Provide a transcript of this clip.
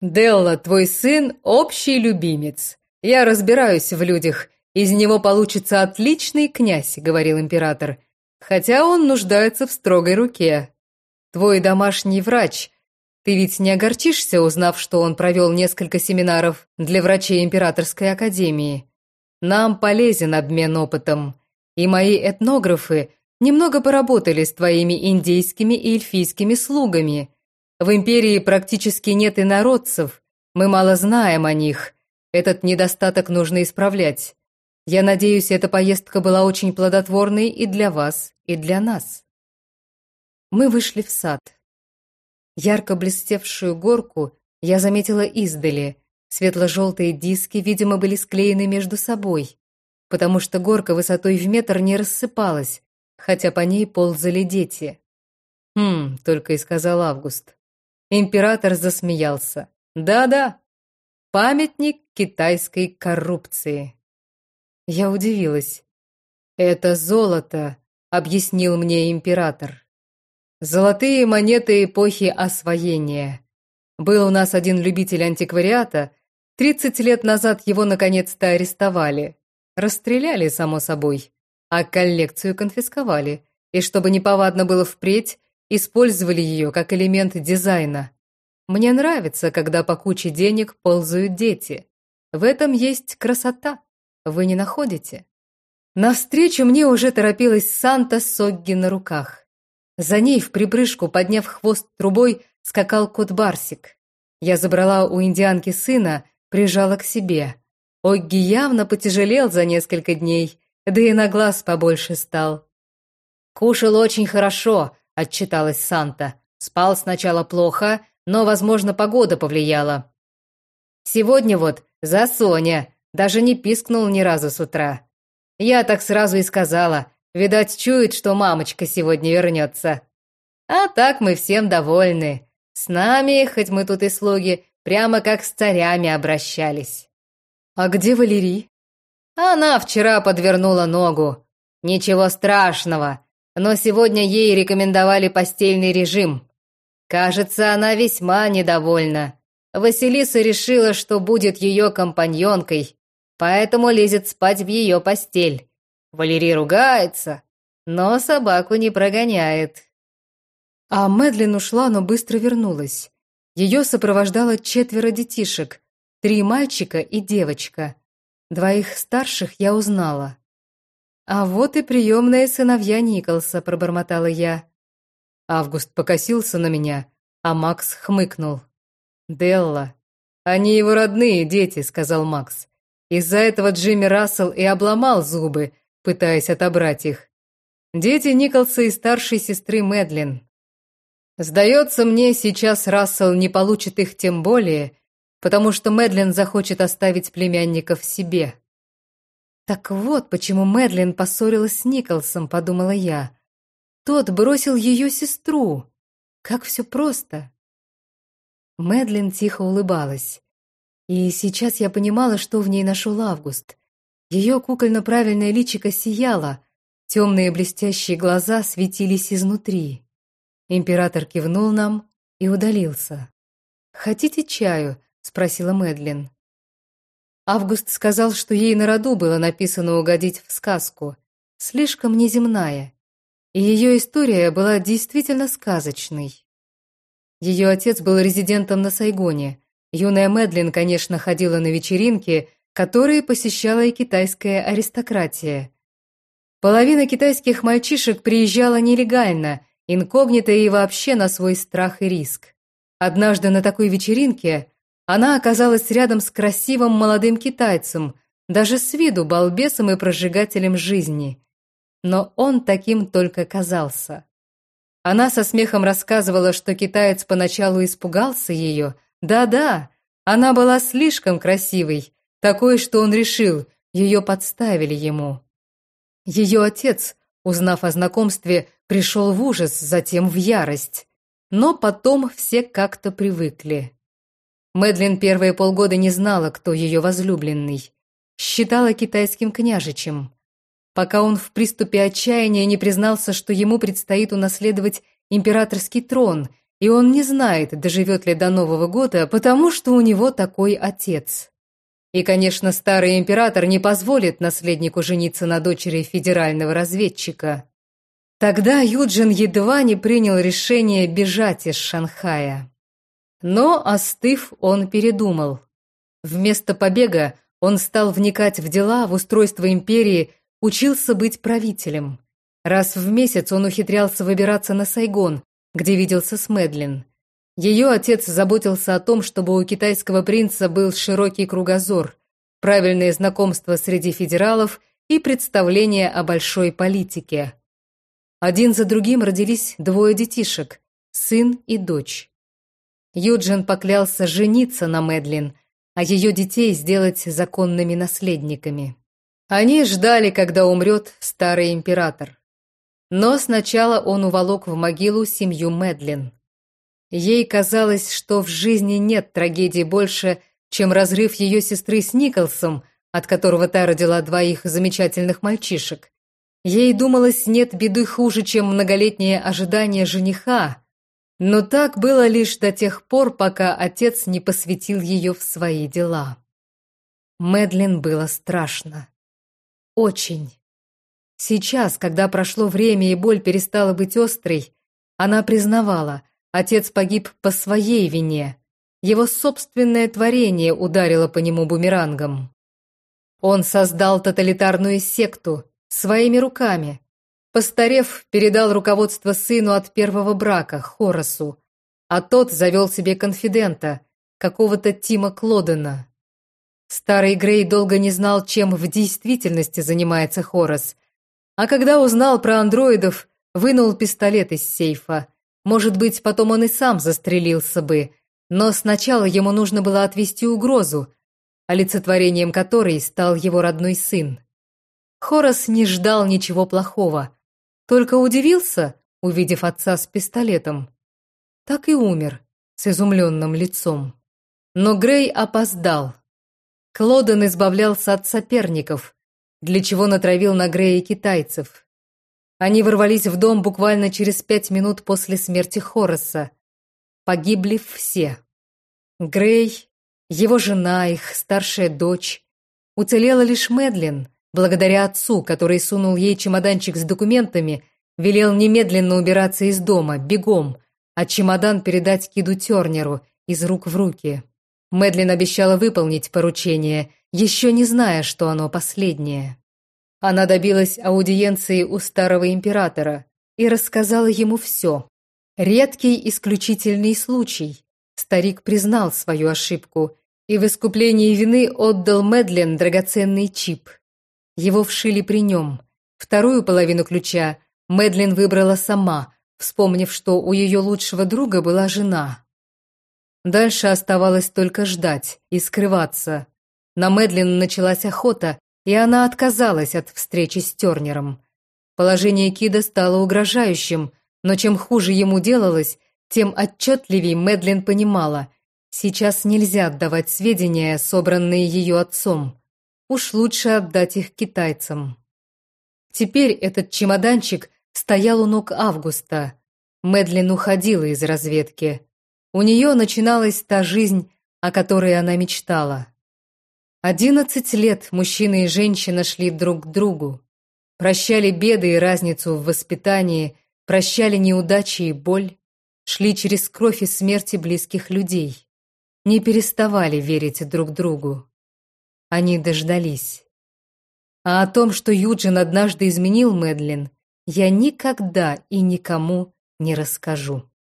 «Делла, твой сын – общий любимец. Я разбираюсь в людях. Из него получится отличный князь», – говорил император. «Хотя он нуждается в строгой руке. Твой домашний врач. Ты ведь не огорчишься, узнав, что он провел несколько семинаров для врачей Императорской академии? Нам полезен обмен опытом. И мои этнографы немного поработали с твоими индейскими и эльфийскими слугами». В империи практически нет инородцев, мы мало знаем о них. Этот недостаток нужно исправлять. Я надеюсь, эта поездка была очень плодотворной и для вас, и для нас. Мы вышли в сад. Ярко блестевшую горку я заметила издали. Светло-желтые диски, видимо, были склеены между собой, потому что горка высотой в метр не рассыпалась, хотя по ней ползали дети. «Хм», — только и сказал Август. Император засмеялся. Да-да, памятник китайской коррупции. Я удивилась. Это золото, объяснил мне император. Золотые монеты эпохи освоения. Был у нас один любитель антиквариата, Тридцать лет назад его наконец-то арестовали. Расстреляли, само собой, а коллекцию конфисковали. И чтобы неповадно было впредь, использовали ее как элемент дизайна. Мне нравится, когда по куче денег ползают дети. В этом есть красота. Вы не находите? Навстречу мне уже торопилась Санта Согги на руках. За ней в припрыжку, подняв хвост трубой, скакал кот Барсик. Я забрала у индианки сына, прижала к себе. Огги явно потяжелел за несколько дней, да и на глаз побольше стал. «Кушал очень хорошо», — отчиталась Санта. «Спал сначала плохо, но, возможно, погода повлияла. Сегодня вот за Соня, даже не пискнул ни разу с утра. Я так сразу и сказала, видать, чует, что мамочка сегодня вернется. А так мы всем довольны. С нами, хоть мы тут и слуги, прямо как с царями обращались. А где Валерий? Она вчера подвернула ногу. Ничего страшного, но сегодня ей рекомендовали постельный режим. Кажется, она весьма недовольна. Василиса решила, что будет ее компаньонкой, поэтому лезет спать в ее постель. Валерий ругается, но собаку не прогоняет. А Мэдлин ушла, но быстро вернулась. Ее сопровождало четверо детишек, три мальчика и девочка. Двоих старших я узнала. «А вот и приемные сыновья Николса», — пробормотала я. Август покосился на меня, а Макс хмыкнул. «Делла, они его родные дети», — сказал Макс. «Из-за этого Джимми Рассел и обломал зубы, пытаясь отобрать их. Дети Николса и старшей сестры Мэдлин. Сдается мне, сейчас Рассел не получит их тем более, потому что Мэдлин захочет оставить племянников себе». «Так вот, почему Мэдлин поссорилась с Николсом», — подумала я. «Тот бросил ее сестру. Как все просто». Мэдлин тихо улыбалась. И сейчас я понимала, что в ней нашел Август. Ее кукольно-правильное личико сияло, темные блестящие глаза светились изнутри. Император кивнул нам и удалился. «Хотите чаю?» — спросила Мэдлин. Август сказал, что ей на роду было написано угодить в сказку, слишком неземная, и ее история была действительно сказочной. Ее отец был резидентом на Сайгоне. Юная Мэдлин, конечно, ходила на вечеринки, которые посещала и китайская аристократия. Половина китайских мальчишек приезжала нелегально, инкогнито и вообще на свой страх и риск. Однажды на такой вечеринке она оказалась рядом с красивым молодым китайцем, даже с виду балбесом и прожигателем жизни. Но он таким только казался. Она со смехом рассказывала, что китаец поначалу испугался ее. Да-да, она была слишком красивой, такой, что он решил, ее подставили ему. Ее отец, узнав о знакомстве, пришел в ужас, затем в ярость. Но потом все как-то привыкли. Мэдлин первые полгода не знала, кто ее возлюбленный. Считала китайским княжичем. Пока он в приступе отчаяния не признался, что ему предстоит унаследовать императорский трон, и он не знает, доживет ли до Нового года, потому что у него такой отец. И, конечно, старый император не позволит наследнику жениться на дочери федерального разведчика. Тогда Юджин едва не принял решение бежать из Шанхая. Но, остыв, он передумал. Вместо побега он стал вникать в дела, в устройство империи, учился быть правителем. Раз в месяц он ухитрялся выбираться на Сайгон, где виделся с Мэдлин. Ее отец заботился о том, чтобы у китайского принца был широкий кругозор, правильные знакомства среди федералов и представление о большой политике. Один за другим родились двое детишек – сын и дочь. Юджин поклялся жениться на Мэдлин, а ее детей сделать законными наследниками. Они ждали, когда умрет старый император. Но сначала он уволок в могилу семью Мэдлин. Ей казалось, что в жизни нет трагедии больше, чем разрыв ее сестры с Николсом, от которого та родила двоих замечательных мальчишек. Ей думалось, нет беды хуже, чем многолетнее ожидание жениха. Но так было лишь до тех пор, пока отец не посвятил ее в свои дела. Мэдлин было страшно. Очень. Сейчас, когда прошло время и боль перестала быть острой, она признавала, отец погиб по своей вине. Его собственное творение ударило по нему бумерангом. Он создал тоталитарную секту своими руками. Постарев, передал руководство сыну от первого брака, Хорасу, а тот завел себе конфидента, какого-то Тима Клодена. Старый Грей долго не знал, чем в действительности занимается Хорас, а когда узнал про андроидов, вынул пистолет из сейфа. Может быть, потом он и сам застрелился бы, но сначала ему нужно было отвести угрозу, олицетворением которой стал его родной сын. Хорас не ждал ничего плохого, только удивился, увидев отца с пистолетом. Так и умер, с изумленным лицом. Но Грей опоздал. Клоден избавлялся от соперников, для чего натравил на Грея китайцев. Они ворвались в дом буквально через пять минут после смерти Хорреса. Погибли все. Грей, его жена, их старшая дочь. Уцелела лишь Мэдлин, благодаря отцу, который сунул ей чемоданчик с документами, велел немедленно убираться из дома, бегом, а чемодан передать Киду Тернеру из рук в руки. Мэдлин обещала выполнить поручение, еще не зная, что оно последнее. Она добилась аудиенции у старого императора и рассказала ему все. Редкий исключительный случай. Старик признал свою ошибку и в искуплении вины отдал Мэдлин драгоценный чип. Его вшили при нем. Вторую половину ключа Мэдлин выбрала сама, вспомнив, что у ее лучшего друга была жена. Дальше оставалось только ждать и скрываться. На Мэдлин началась охота, и она отказалась от встречи с Тернером. Положение Кида стало угрожающим, но чем хуже ему делалось, тем отчетливее Мэдлин понимала, сейчас нельзя отдавать сведения, собранные ее отцом. Уж лучше отдать их китайцам. Теперь этот чемоданчик стоял у ног Августа. Мэдлин уходила из разведки. У нее начиналась та жизнь, о которой она мечтала. Одиннадцать лет мужчина и женщина шли друг к другу. Прощали беды и разницу в воспитании, прощали неудачи и боль, шли через кровь и смерти близких людей. Не переставали верить друг другу. Они дождались. А о том, что Юджин однажды изменил Мэдлин, я никогда и никому не расскажу.